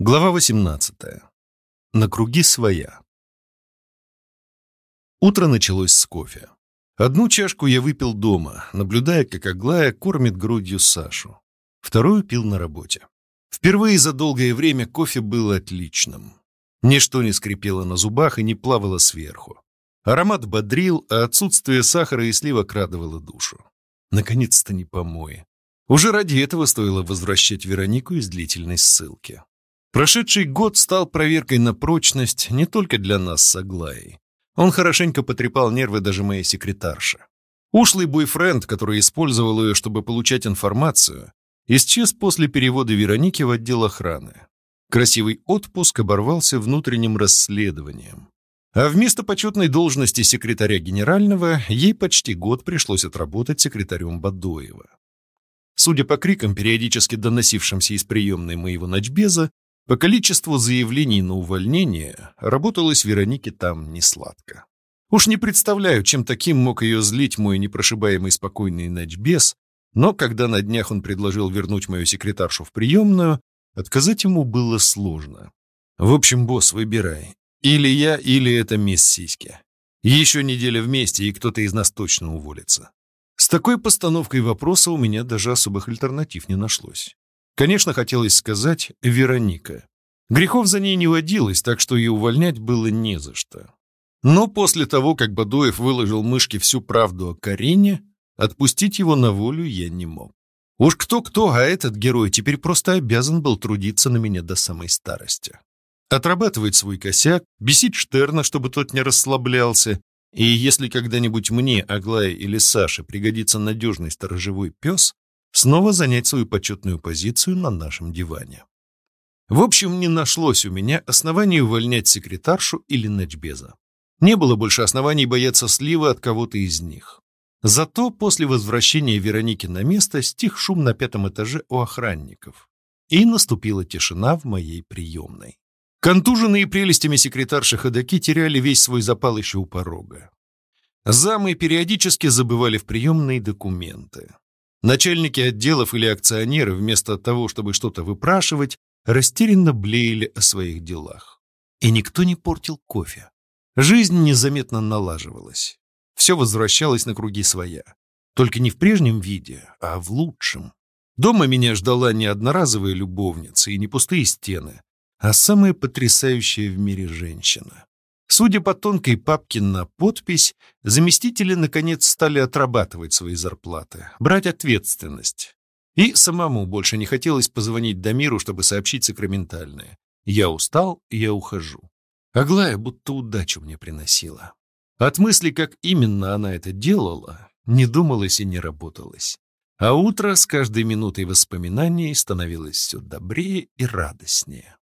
Глава 18. На круги своя. Утро началось с кофе. Одну чашку я выпил дома, наблюдая, как Аглая кормит грудью Сашу. Вторую пил на работе. Впервые за долгое время кофе был отличным. Ничто не скрипело на зубах и не плавало сверху. Аромат бодрил, а отсутствие сахара и сливок радовало душу. Наконец-то не помои. Уже ради этого стоило возвращать Веронику из длительной ссылки. Прошедший год стал проверкой на прочность не только для нас с Аглаей. Он хорошенько потрепал нервы даже моей секретарши. Ушлый бойфренд, который использовал ее, чтобы получать информацию, исчез после перевода Вероники в отдел охраны. Красивый отпуск оборвался внутренним расследованием. А вместо почетной должности секретаря генерального ей почти год пришлось отработать секретарем Бадоева. Судя по крикам, периодически доносившимся из приемной моего ночбеза, по количеству заявлений на увольнение работалось Веронике там не сладко. Уж не представляю, чем таким мог ее злить мой непрошибаемый спокойный ночбес, но когда на днях он предложил вернуть мою секретаршу в приемную, отказать ему было сложно. В общем, босс, выбирай. Или я, или это мисс Сиськи. Еще неделя вместе, и кто-то из нас точно уволится. С такой постановкой вопроса у меня даже особых альтернатив не нашлось. Конечно, хотелось сказать «Вероника». Грехов за ней не водилось, так что ее увольнять было не за что. Но после того, как Бадоев выложил мышке всю правду о Карине, отпустить его на волю я не мог. Уж кто-кто, а этот герой теперь просто обязан был трудиться на меня до самой старости. Отрабатывать свой косяк, бесить Штерна, чтобы тот не расслаблялся, и если когда-нибудь мне, Аглае или Саше пригодится надежный сторожевой пес, снова занять свою почетную позицию на нашем диване. В общем, не нашлось у меня оснований увольнять секретаршу или ночбеза. Не было больше оснований бояться слива от кого-то из них. Зато после возвращения Вероники на место стих шум на пятом этаже у охранников. И наступила тишина в моей приемной. Контуженные прелестями секретарши ходаки теряли весь свой запал еще у порога. Замы периодически забывали в приемные документы. Начальники отделов или акционеры, вместо того, чтобы что-то выпрашивать, растерянно блеяли о своих делах. И никто не портил кофе. Жизнь незаметно налаживалась. Все возвращалось на круги своя. Только не в прежнем виде, а в лучшем. Дома меня ждала не одноразовая любовница и не пустые стены, а самая потрясающая в мире женщина. Судя по тонкой папке на подпись, заместители наконец стали отрабатывать свои зарплаты, брать ответственность. И самому больше не хотелось позвонить Дамиру, чтобы сообщить сакраментальное. Я устал, я ухожу. Аглая будто удачу мне приносила. От мысли, как именно она это делала, не думалось и не работалось. А утро с каждой минутой воспоминаний становилось все добрее и радостнее.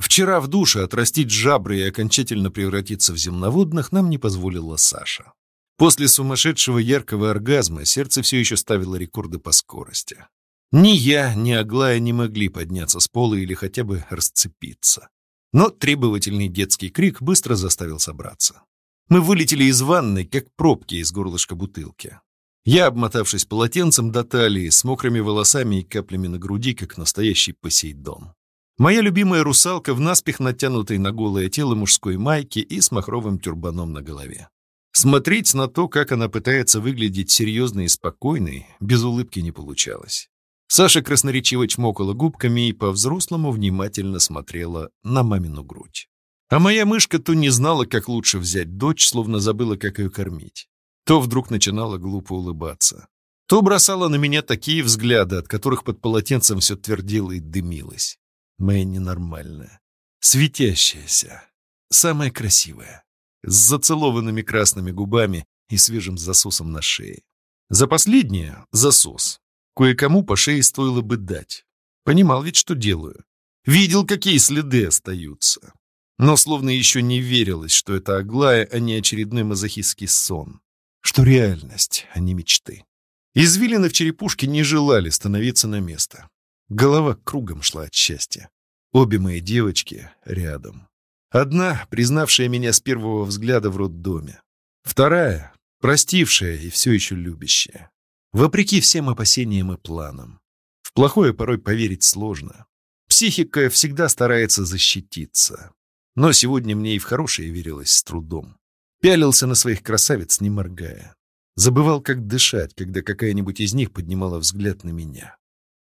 Вчера в душе отрастить жабры и окончательно превратиться в земноводных нам не позволила Саша. После сумасшедшего яркого оргазма сердце все еще ставило рекорды по скорости. Ни я, ни Аглая не могли подняться с пола или хотя бы расцепиться. Но требовательный детский крик быстро заставил собраться. Мы вылетели из ванной, как пробки из горлышка бутылки. Я, обмотавшись полотенцем до талии, с мокрыми волосами и каплями на груди, как настоящий Посейдон. Моя любимая русалка в наспех натянутой на голое тело мужской майке и с махровым тюрбаном на голове. Смотреть на то, как она пытается выглядеть серьезной и спокойной, без улыбки не получалось. Саша красноречиво чмокала губками и по-взрослому внимательно смотрела на мамину грудь. А моя мышка то не знала, как лучше взять дочь, словно забыла, как ее кормить. То вдруг начинала глупо улыбаться. То бросала на меня такие взгляды, от которых под полотенцем все твердило и дымилось моя ненормальная, светящаяся, самая красивая, с зацелованными красными губами и свежим засосом на шее. За последнее — засос. Кое-кому по шее стоило бы дать. Понимал ведь, что делаю. Видел, какие следы остаются. Но словно еще не верилось, что это Аглая, а не очередной мазохистский сон. Что реальность, а не мечты. Извилины в черепушке не желали становиться на место. Голова кругом шла от счастья. Обе мои девочки рядом. Одна, признавшая меня с первого взгляда в роддоме. Вторая, простившая и все еще любящая. Вопреки всем опасениям и планам. В плохое порой поверить сложно. психика всегда старается защититься. Но сегодня мне и в хорошее верилось с трудом. Пялился на своих красавиц, не моргая. Забывал, как дышать, когда какая-нибудь из них поднимала взгляд на меня.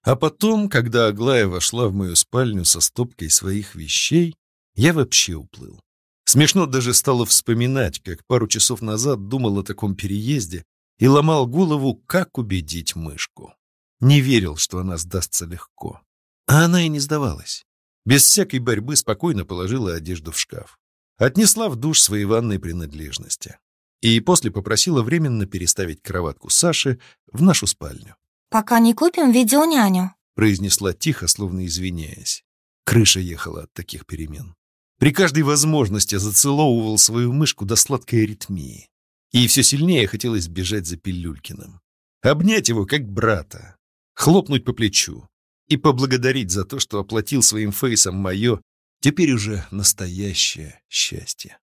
А потом, когда Аглая вошла в мою спальню со стопкой своих вещей, я вообще уплыл. Смешно даже стало вспоминать, как пару часов назад думал о таком переезде и ломал голову, как убедить мышку. Не верил, что она сдастся легко. А она и не сдавалась. Без всякой борьбы спокойно положила одежду в шкаф. Отнесла в душ свои ванные принадлежности. И после попросила временно переставить кроватку Саши в нашу спальню. «Пока не купим видеоняню», — произнесла тихо, словно извиняясь. Крыша ехала от таких перемен. При каждой возможности зацеловывал свою мышку до сладкой аритмии. И все сильнее хотелось бежать за Пилюлькиным. Обнять его, как брата. Хлопнуть по плечу. И поблагодарить за то, что оплатил своим фейсом мое, теперь уже настоящее счастье.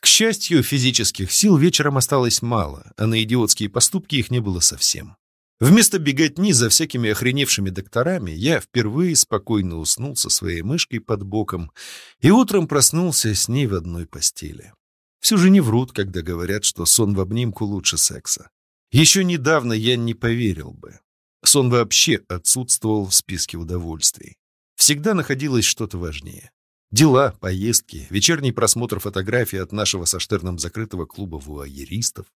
К счастью, физических сил вечером осталось мало, а на идиотские поступки их не было совсем. Вместо беготни за всякими охреневшими докторами я впервые спокойно уснул со своей мышкой под боком и утром проснулся с ней в одной постели. Все же не врут, когда говорят, что сон в обнимку лучше секса. Еще недавно я не поверил бы. Сон вообще отсутствовал в списке удовольствий. Всегда находилось что-то важнее. Дела, поездки, вечерний просмотр фотографий от нашего со Штерном закрытого клуба вуайеристов,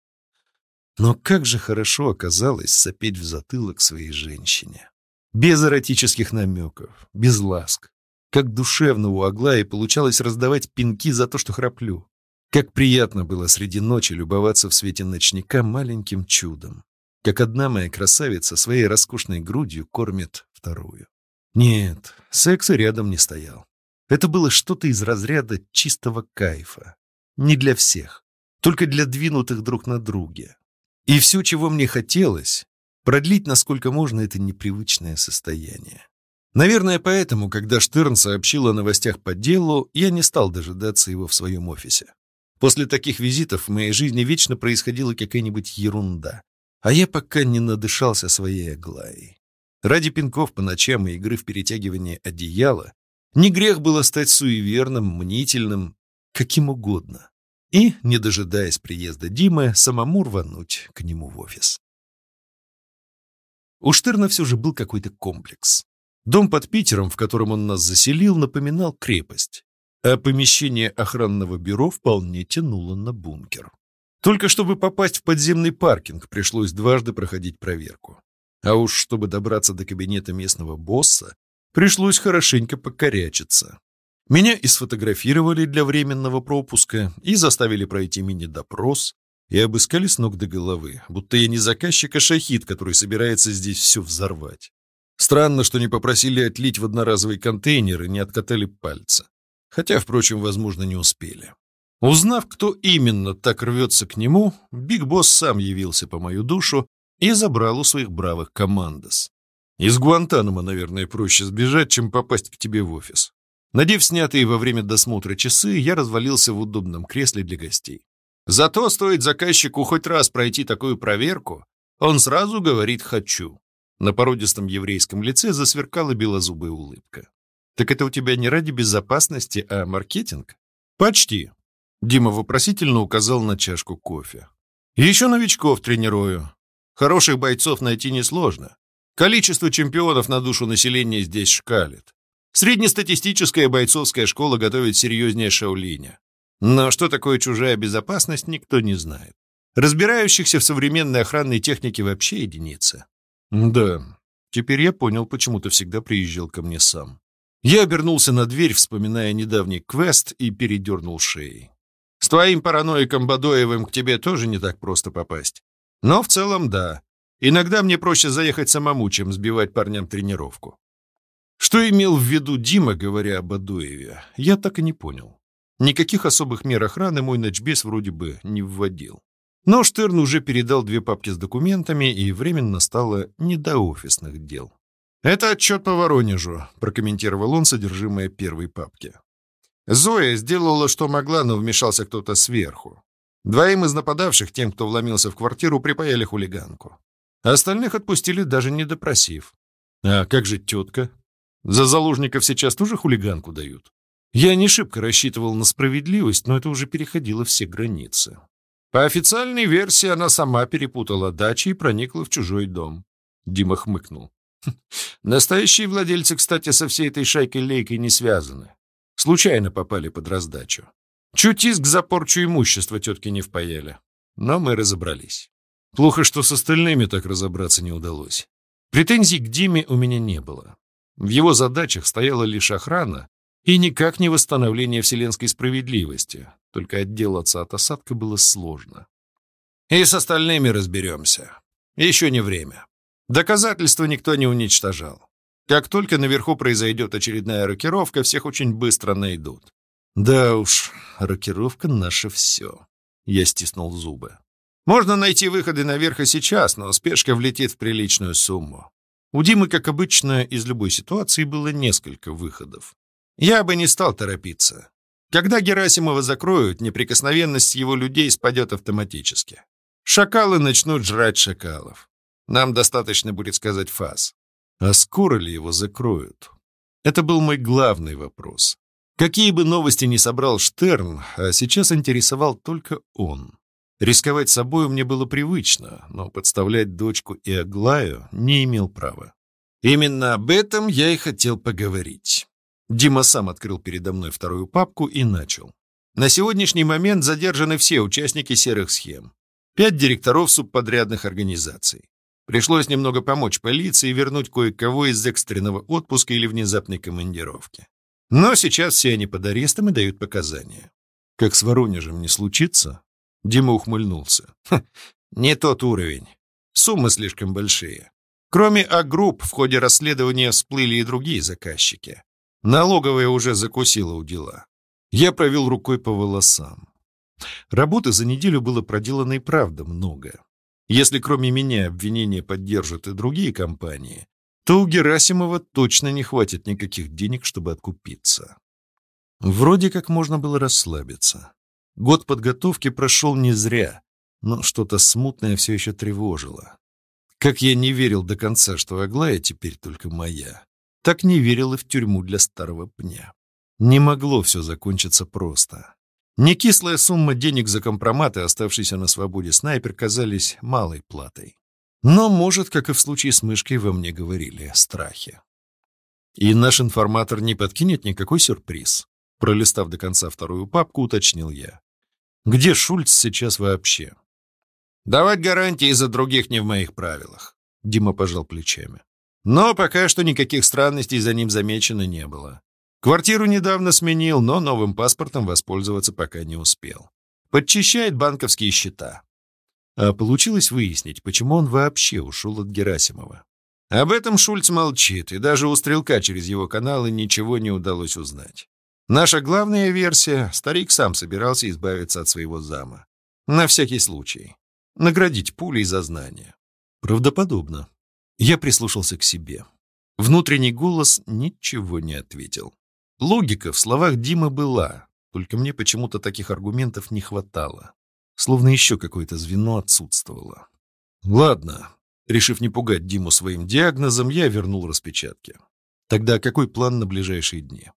но как же хорошо оказалось сопеть в затылок своей женщине. Без эротических намеков, без ласк. Как душевно у Аглаи получалось раздавать пинки за то, что храплю. Как приятно было среди ночи любоваться в свете ночника маленьким чудом. Как одна моя красавица своей роскошной грудью кормит вторую. Нет, секса рядом не стоял. Это было что-то из разряда чистого кайфа. Не для всех, только для двинутых друг на друге. И все, чего мне хотелось, продлить насколько можно это непривычное состояние. Наверное, поэтому, когда Штерн сообщил о новостях по делу, я не стал дожидаться его в своем офисе. После таких визитов в моей жизни вечно происходила какая-нибудь ерунда, а я пока не надышался своей Аглаей. Ради пинков по ночам и игры в перетягивание одеяла не грех было стать суеверным, мнительным, каким угодно и, не дожидаясь приезда Димы, самому рвануть к нему в офис. У Штерна все же был какой-то комплекс. Дом под Питером, в котором он нас заселил, напоминал крепость, а помещение охранного бюро вполне тянуло на бункер. Только чтобы попасть в подземный паркинг, пришлось дважды проходить проверку. А уж чтобы добраться до кабинета местного босса, пришлось хорошенько покорячиться. Меня и сфотографировали для временного пропуска, и заставили пройти мини-допрос, и обыскали с ног до головы, будто я не заказчик, а шахид, который собирается здесь все взорвать. Странно, что не попросили отлить в одноразовый контейнер и не откатали пальца. Хотя, впрочем, возможно, не успели. Узнав, кто именно так рвется к нему, Биг Босс сам явился по мою душу и забрал у своих бравых командос. Из Гуантанамо, наверное, проще сбежать, чем попасть к тебе в офис. Надев снятые во время досмотра часы, я развалился в удобном кресле для гостей. Зато стоит заказчику хоть раз пройти такую проверку, он сразу говорит «хочу». На породистом еврейском лице засверкала белозубая улыбка. «Так это у тебя не ради безопасности, а маркетинг?» «Почти», — Дима вопросительно указал на чашку кофе. «Еще новичков тренирую. Хороших бойцов найти несложно. Количество чемпионов на душу населения здесь шкалит. Среднестатистическая бойцовская школа готовит серьезнее Шаолиня. Но что такое чужая безопасность, никто не знает. Разбирающихся в современной охранной технике вообще единица. Да, теперь я понял, почему ты всегда приезжал ко мне сам. Я обернулся на дверь, вспоминая недавний квест, и передернул шеей. С твоим параноиком Бадоевым к тебе тоже не так просто попасть. Но в целом да. Иногда мне проще заехать самому, чем сбивать парням тренировку. Что имел в виду Дима, говоря об Адуеве, я так и не понял. Никаких особых мер охраны мой ночбес вроде бы не вводил. Но Штерн уже передал две папки с документами, и временно стало не до офисных дел. «Это отчет по Воронежу», — прокомментировал он содержимое первой папки. Зоя сделала, что могла, но вмешался кто-то сверху. Двоим из нападавших, тем, кто вломился в квартиру, припаяли хулиганку. Остальных отпустили, даже не допросив. «А как же тетка?» За заложников сейчас тоже хулиганку дают? Я не шибко рассчитывал на справедливость, но это уже переходило все границы. По официальной версии она сама перепутала дачи и проникла в чужой дом. Дима хмыкнул. «Хм, настоящие владельцы, кстати, со всей этой шайкой-лейкой не связаны. Случайно попали под раздачу. Чуть иск за порчу имущества тетки не впаяли. Но мы разобрались. Плохо, что с остальными так разобраться не удалось. Претензий к Диме у меня не было. В его задачах стояла лишь охрана и никак не восстановление вселенской справедливости, только отделаться от осадка было сложно. И с остальными разберемся. Еще не время. Доказательства никто не уничтожал. Как только наверху произойдет очередная рокировка, всех очень быстро найдут. Да уж, рокировка — наше все. Я стиснул зубы. Можно найти выходы наверх и сейчас, но спешка влетит в приличную сумму. У Димы, как обычно, из любой ситуации было несколько выходов. Я бы не стал торопиться. Когда Герасимова закроют, неприкосновенность его людей спадет автоматически. Шакалы начнут жрать шакалов. Нам достаточно будет сказать фаз. А скоро ли его закроют? Это был мой главный вопрос. Какие бы новости ни собрал Штерн, а сейчас интересовал только он. Рисковать собой мне было привычно, но подставлять дочку и Аглаю не имел права. Именно об этом я и хотел поговорить. Дима сам открыл передо мной вторую папку и начал. На сегодняшний момент задержаны все участники серых схем. Пять директоров субподрядных организаций. Пришлось немного помочь полиции вернуть кое-кого из экстренного отпуска или внезапной командировки. Но сейчас все они под арестом и дают показания. Как с Воронежем не случится, Дима ухмыльнулся. «Не тот уровень. Суммы слишком большие. Кроме А-групп, в ходе расследования всплыли и другие заказчики. Налоговая уже закусила у дела. Я провел рукой по волосам. Работы за неделю было проделано и правда много. Если кроме меня обвинения поддержат и другие компании, то у Герасимова точно не хватит никаких денег, чтобы откупиться. Вроде как можно было расслабиться. Год подготовки прошел не зря, но что-то смутное все еще тревожило. Как я не верил до конца, что Аглая теперь только моя, так не верил и в тюрьму для старого пня. Не могло все закончиться просто. Не кислая сумма денег за компроматы, оставшийся на свободе снайпер, казались малой платой. Но, может, как и в случае с мышкой, во мне говорили страхи. И наш информатор не подкинет никакой сюрприз. Пролистав до конца вторую папку, уточнил я. Где Шульц сейчас вообще? Давать гарантии за других не в моих правилах. Дима пожал плечами. Но пока что никаких странностей за ним замечено не было. Квартиру недавно сменил, но новым паспортом воспользоваться пока не успел. Подчищает банковские счета. А получилось выяснить, почему он вообще ушел от Герасимова. Об этом Шульц молчит, и даже у Стрелка через его каналы ничего не удалось узнать. Наша главная версия — старик сам собирался избавиться от своего зама. На всякий случай. Наградить пулей за знание. Правдоподобно. Я прислушался к себе. Внутренний голос ничего не ответил. Логика в словах Димы была, только мне почему-то таких аргументов не хватало. Словно еще какое-то звено отсутствовало. Ладно. Решив не пугать Диму своим диагнозом, я вернул распечатки. Тогда какой план на ближайшие дни?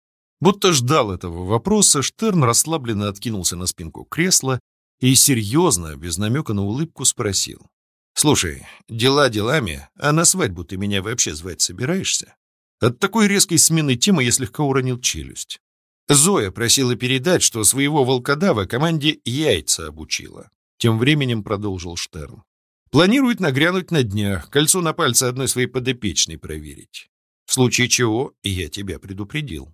Будто ждал этого вопроса, Штерн расслабленно откинулся на спинку кресла и серьезно, без намека на улыбку, спросил. «Слушай, дела делами, а на свадьбу ты меня вообще звать собираешься?» От такой резкой смены темы я слегка уронил челюсть. Зоя просила передать, что своего волкодава команде яйца обучила. Тем временем продолжил Штерн. Планирует нагрянуть на днях, кольцо на пальце одной своей подопечной проверить. В случае чего я тебя предупредил.